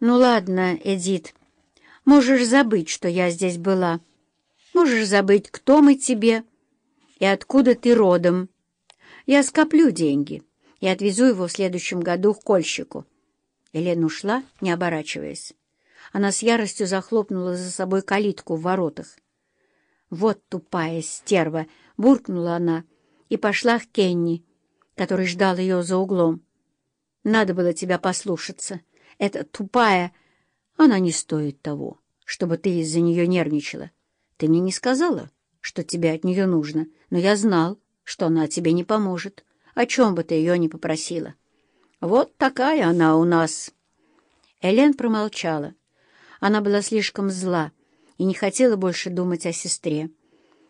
«Ну ладно, Эдит, можешь забыть, что я здесь была. Можешь забыть, кто мы тебе и откуда ты родом. Я скоплю деньги и отвезу его в следующем году к кольщику». Елена ушла, не оборачиваясь. Она с яростью захлопнула за собой калитку в воротах. «Вот тупая стерва!» — буркнула она и пошла к Кенни, который ждал ее за углом. «Надо было тебя послушаться. Эта тупая... Она не стоит того, чтобы ты из-за нее нервничала. Ты мне не сказала, что тебе от нее нужно, но я знал, что она тебе не поможет, о чем бы ты ее ни попросила. Вот такая она у нас». Элен промолчала. Она была слишком зла и не хотела больше думать о сестре.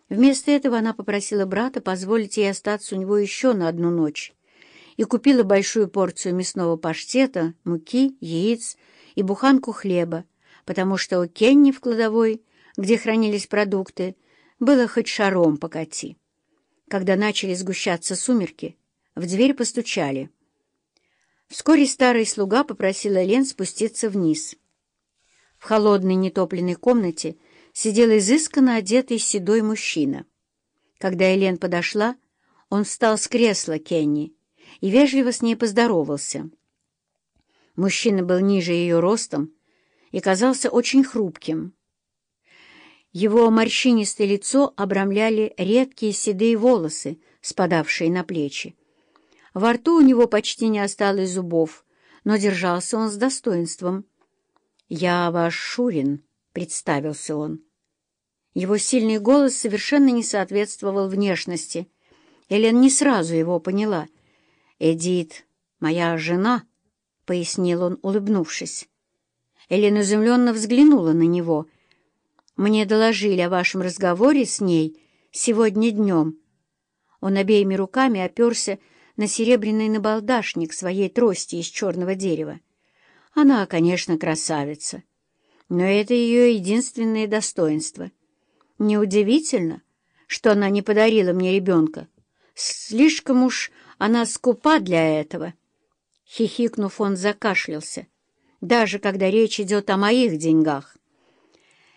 Вместо этого она попросила брата позволить ей остаться у него еще на одну ночь и купила большую порцию мясного паштета, муки, яиц и буханку хлеба, потому что у Кенни в кладовой, где хранились продукты, было хоть шаром покати. Когда начали сгущаться сумерки, в дверь постучали. Вскоре старый слуга попросил Элен спуститься вниз. В холодной нетопленной комнате сидел изысканно одетый седой мужчина. Когда Элен подошла, он встал с кресла Кенни и вежливо с ней поздоровался. Мужчина был ниже ее ростом и казался очень хрупким. Его морщинистое лицо обрамляли редкие седые волосы, спадавшие на плечи. Во рту у него почти не осталось зубов, но держался он с достоинством. «Я ваш Шурин», — представился он. Его сильный голос совершенно не соответствовал внешности. Элен не сразу его поняла. «Эдит, моя жена», — пояснил он, улыбнувшись. Элен изумленно взглянула на него. «Мне доложили о вашем разговоре с ней сегодня днем». Он обеими руками оперся на серебряный набалдашник своей трости из черного дерева. Она, конечно, красавица, но это ее единственное достоинство — Неудивительно, что она не подарила мне ребенка. Слишком уж она скупа для этого. Хихикнув, он закашлялся, даже когда речь идет о моих деньгах.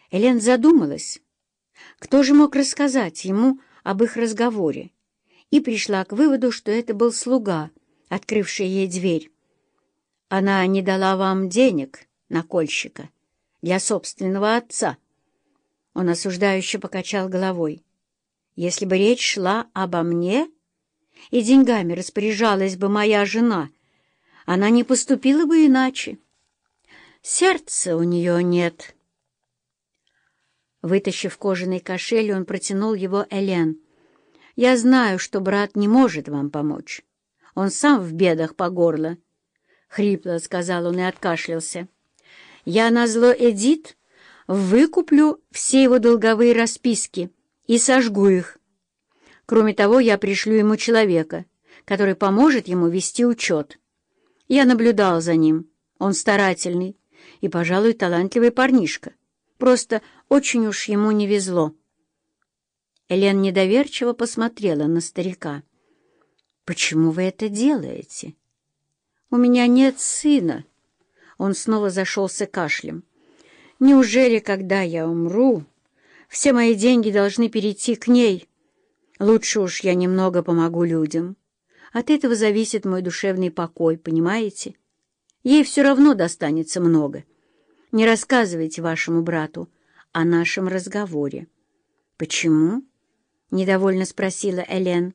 Элен задумалась, кто же мог рассказать ему об их разговоре, и пришла к выводу, что это был слуга, открывший ей дверь. Она не дала вам денег, накольщика, для собственного отца, он осуждающе покачал головой. «Если бы речь шла обо мне, и деньгами распоряжалась бы моя жена, она не поступила бы иначе. Сердца у нее нет». Вытащив кожаный кошель, он протянул его Элен. «Я знаю, что брат не может вам помочь. Он сам в бедах по горло». Хрипло сказал он и откашлялся. «Я назло Эдит выкуплю все его долговые расписки и сожгу их. Кроме того, я пришлю ему человека, который поможет ему вести учет. Я наблюдал за ним. Он старательный и, пожалуй, талантливый парнишка. Просто очень уж ему не везло. Элен недоверчиво посмотрела на старика. «Почему вы это делаете?» «У меня нет сына». Он снова зашелся кашлем. Неужели, когда я умру, все мои деньги должны перейти к ней? Лучше уж я немного помогу людям. От этого зависит мой душевный покой, понимаете? Ей все равно достанется много. Не рассказывайте вашему брату о нашем разговоре. — Почему? — недовольно спросила Элен.